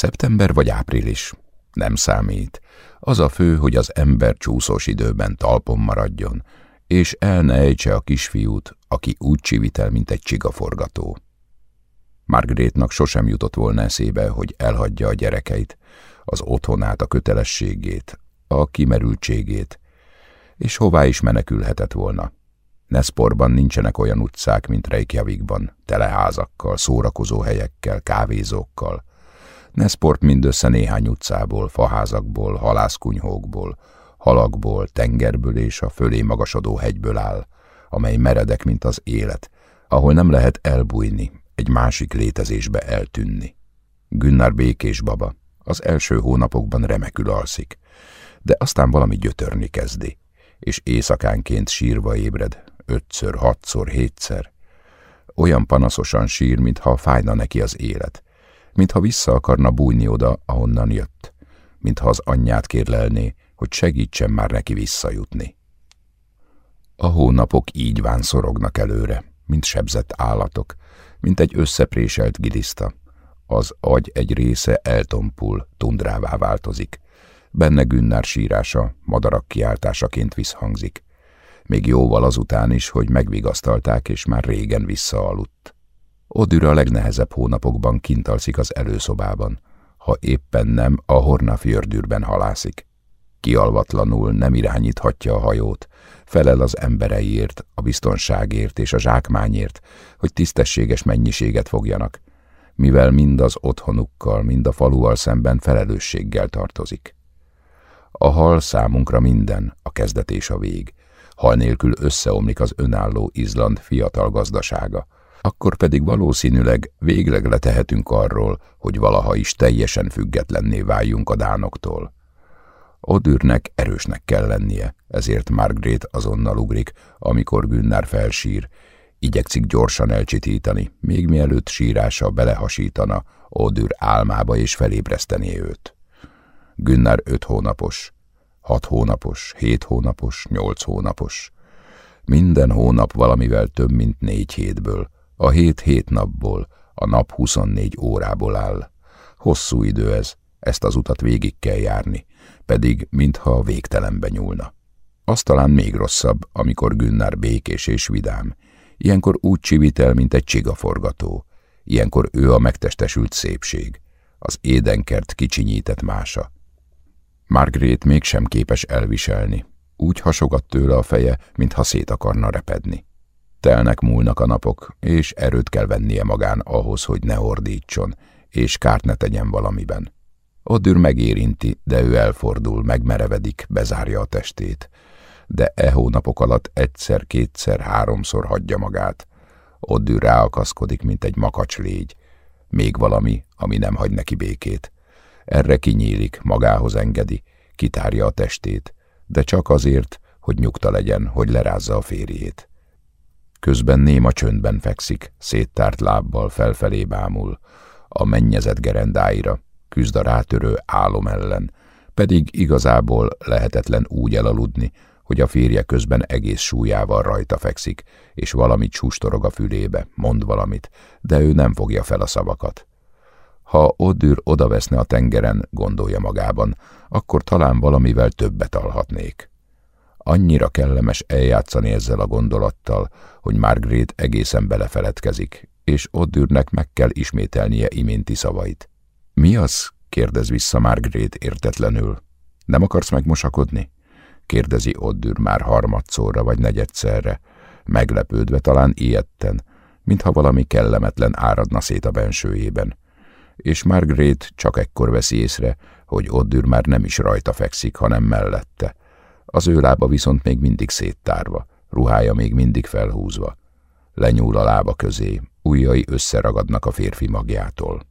Szeptember vagy április? Nem számít. Az a fő, hogy az ember csúszós időben talpon maradjon, és el ne ejtse a kisfiút, aki úgy csivitel, mint egy csigaforgató. Margaretnak sosem jutott volna eszébe, hogy elhagyja a gyerekeit, az otthonát, a kötelességét, a kimerültségét, és hová is menekülhetett volna. Neszporban nincsenek olyan utcák, mint Reykjavikban, teleházakkal, szórakozó helyekkel, kávézókkal. Neszport mindössze néhány utcából, faházakból, halászkunyhókból, halakból, tengerből és a fölé magasodó hegyből áll, amely meredek, mint az élet, ahol nem lehet elbújni, egy másik létezésbe eltűnni. Günnár békés baba, az első hónapokban remekül alszik, de aztán valami gyötörni kezdi, és éjszakánként sírva ébred, ötször, hatszor, hétszer. Olyan panaszosan sír, mintha fájna neki az élet, mintha vissza akarna bújni oda, ahonnan jött, mintha az anyját kérlelné, hogy segítsen már neki visszajutni. A hónapok így szorognak előre, mint sebzett állatok, mint egy összepréselt giliszta. Az agy egy része eltompul, tundrává változik. Benne Günnár sírása, madarak kiáltásaként visszhangzik. Még jóval azután is, hogy megvigasztalták, és már régen visszaaludt. Odűr a legnehezebb hónapokban kintalszik az előszobában, ha éppen nem a Hornafjördürben halászik. Kialvatlanul nem irányíthatja a hajót, felel az embereiért, a biztonságért és a zsákmányért, hogy tisztességes mennyiséget fogjanak, mivel mind az otthonukkal, mind a faluval szemben felelősséggel tartozik. A hal számunkra minden, a kezdet és a vég, hal nélkül összeomlik az önálló Izland fiatal gazdasága, akkor pedig valószínűleg végleg letehetünk arról, hogy valaha is teljesen függetlenné váljunk a dánoktól. Odürnek erősnek kell lennie, ezért Margaret azonnal ugrik, amikor Günnár felsír, igyekszik gyorsan elcsitítani, még mielőtt sírása belehasítana Odür álmába és felébresztené őt. Günnár öt hónapos, hat hónapos, hét hónapos, nyolc hónapos. Minden hónap valamivel több, mint négy hétből, a hét hét napból, a nap 24 órából áll. Hosszú idő ez, ezt az utat végig kell járni, pedig mintha végtelenbe nyúlna. Az talán még rosszabb, amikor Günnár békés és vidám. Ilyenkor úgy csivitel, mint egy csigaforgató. Ilyenkor ő a megtestesült szépség, az édenkert kicsinyített mása. Margaret mégsem képes elviselni. Úgy hasogat tőle a feje, mintha szét akarna repedni. Telnek múlnak a napok, és erőt kell vennie magán ahhoz, hogy ne ordítson, és kárt ne tegyen valamiben. Odür megérinti, de ő elfordul, megmerevedik, bezárja a testét. De e hónapok alatt egyszer, kétszer, háromszor hagyja magát. Odür ráakaszkodik, mint egy makacs légy. Még valami, ami nem hagy neki békét. Erre kinyílik, magához engedi, kitárja a testét, de csak azért, hogy nyugta legyen, hogy lerázza a férjét. Közben néma csöndben fekszik, széttárt lábbal felfelé bámul, a mennyezet gerendáira, küzd a rátörő álom ellen, pedig igazából lehetetlen úgy elaludni, hogy a férje közben egész súlyával rajta fekszik, és valamit sustorog a fülébe, mond valamit, de ő nem fogja fel a szavakat. Ha Odür odaveszne a tengeren, gondolja magában, akkor talán valamivel többet alhatnék. Annyira kellemes eljátszani ezzel a gondolattal, hogy Margaret egészen belefeledkezik, és Odürnek meg kell ismételnie iménti szavait. Mi az? kérdez vissza Margaret értetlenül. Nem akarsz megmosakodni? kérdezi Oddür már harmadszorra vagy negyedszerre, meglepődve talán ilyetten, mintha valami kellemetlen áradna szét a bensőjében. És Margaret csak ekkor veszi észre, hogy Oddür már nem is rajta fekszik, hanem mellette. Az ő lába viszont még mindig széttárva, ruhája még mindig felhúzva. Lenyúl a lába közé, ujjai összeragadnak a férfi magjától.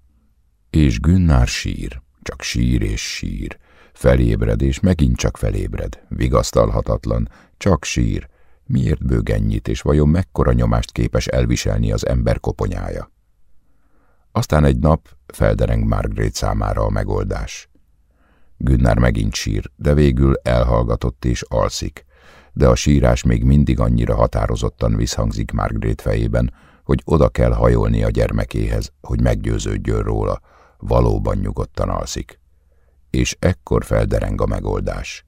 És Günnár sír, csak sír és sír, felébred és megint csak felébred, vigasztalhatatlan, csak sír, miért bőg és vajon mekkora nyomást képes elviselni az ember koponyája. Aztán egy nap feldereng Margaret számára a megoldás. Günnár megint sír, de végül elhallgatott és alszik, de a sírás még mindig annyira határozottan visszhangzik Margaret fejében, hogy oda kell hajolni a gyermekéhez, hogy meggyőződjön róla, valóban nyugodtan alszik. És ekkor feldereng a megoldás.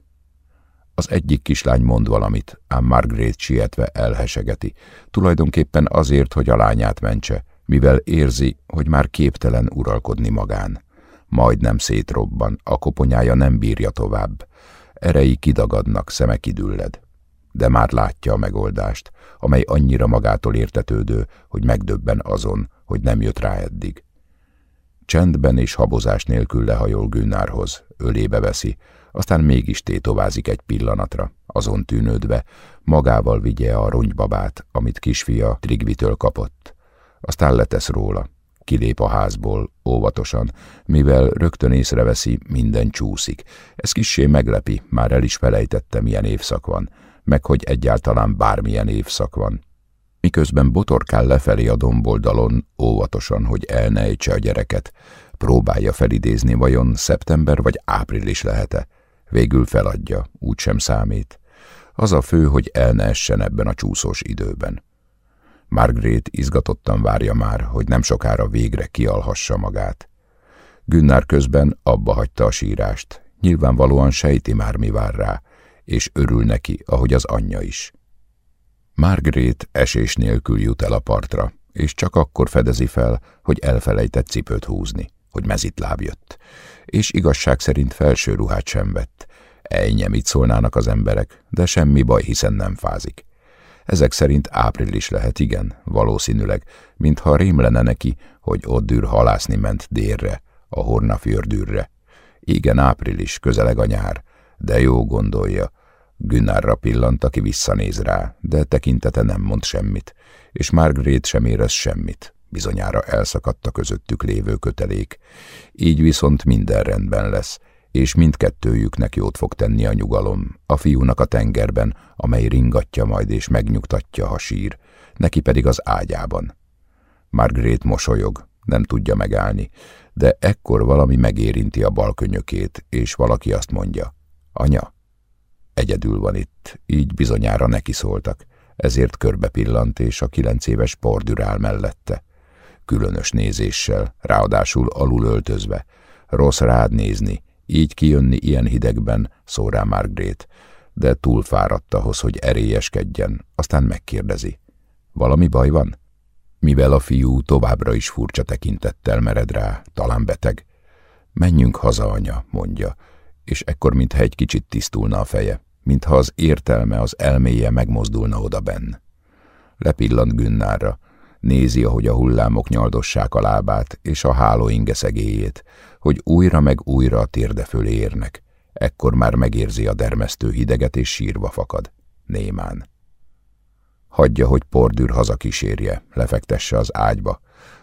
Az egyik kislány mond valamit, ám Margaret sietve elhesegeti, tulajdonképpen azért, hogy a lányát mentse, mivel érzi, hogy már képtelen uralkodni magán. Majdnem szétrobban, a koponyája nem bírja tovább. Erei kidagadnak, szeme kidülled. De már látja a megoldást, amely annyira magától értetődő, hogy megdöbben azon, hogy nem jött rá eddig. Csendben és habozás nélkül lehajol Günnárhoz, ölébe veszi, aztán mégis tétovázik egy pillanatra, azon tűnődve, magával vigye a ronybabát, amit kisfia Trigvitől kapott. Aztán letesz róla, kilép a házból, óvatosan, mivel rögtön észreveszi, minden csúszik. Ez kissé meglepi, már el is felejtette, milyen évszak van, meg hogy egyáltalán bármilyen évszak van. Miközben botorkál lefelé a domboldalon, óvatosan, hogy elnejtse a gyereket, próbálja felidézni, vajon szeptember vagy április lehet-e. Végül feladja, úgysem számít. Az a fő, hogy el ebben a csúszós időben. Margaret izgatottan várja már, hogy nem sokára végre kialhassa magát. Günnár közben abba hagyta a sírást. Nyilvánvalóan sejti már, mi vár rá, és örül neki, ahogy az anyja is. Margaret esés nélkül jut el a partra, és csak akkor fedezi fel, hogy elfelejtett cipőt húzni, hogy mezitláb jött, és igazság szerint felső ruhát sem vett. Ejnye mit szólnának az emberek, de semmi baj, hiszen nem fázik. Ezek szerint április lehet, igen, valószínűleg, mintha rém lenne neki, hogy ott dűr halászni ment délre, a Hornafjördűrre. Igen, április, közeleg a nyár, de jó gondolja. Günnárra pillant, aki visszanéz rá, de tekintete nem mond semmit, és Margaret sem érez semmit. Bizonyára elszakadt a közöttük lévő kötelék. Így viszont minden rendben lesz, és mindkettőjüknek jót fog tenni a nyugalom, a fiúnak a tengerben, amely ringatja majd és megnyugtatja, ha sír, neki pedig az ágyában. Margaret mosolyog, nem tudja megállni, de ekkor valami megérinti a bal könyökét, és valaki azt mondja, anya, egyedül van itt, így bizonyára neki szóltak, ezért körbe pillant, és a kilenc éves pordürál mellette. Különös nézéssel, ráadásul alul öltözve, rossz rád nézni, így kijönni ilyen hidegben, szól rá Margaret, de túl fáradt ahhoz, hogy erélyeskedjen, aztán megkérdezi. Valami baj van? Mivel a fiú továbbra is furcsa tekintettel mered rá, talán beteg. Menjünk haza, anya, mondja, és ekkor mintha egy kicsit tisztulna a feje, mintha az értelme, az elméje megmozdulna oda benn. Lepillant Günnárra, nézi, ahogy a hullámok nyaldossák a lábát és a háló inge szegélyét, hogy újra meg újra a térde fölé érnek. Ekkor már megérzi a dermesztő hideget és sírva fakad. Némán. Hagyja, hogy pordűr hazakísérje, lefektesse az ágyba.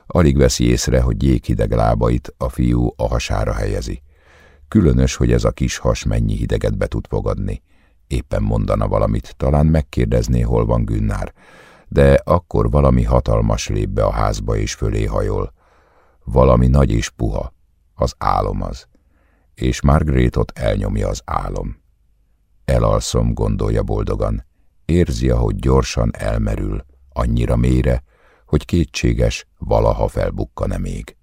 Alig veszi észre, hogy jéghideg lábait a fiú a hasára helyezi. Különös, hogy ez a kis has mennyi hideget be tud fogadni. Éppen mondana valamit, talán megkérdezné, hol van Günnár, de akkor valami hatalmas lép be a házba és fölé hajol. Valami nagy és puha, az álom az, és Margaretot elnyomja az álom. Elalszom, gondolja boldogan, érzi, ahogy gyorsan elmerül, annyira mélyre, hogy kétséges, valaha felbukkan-e még.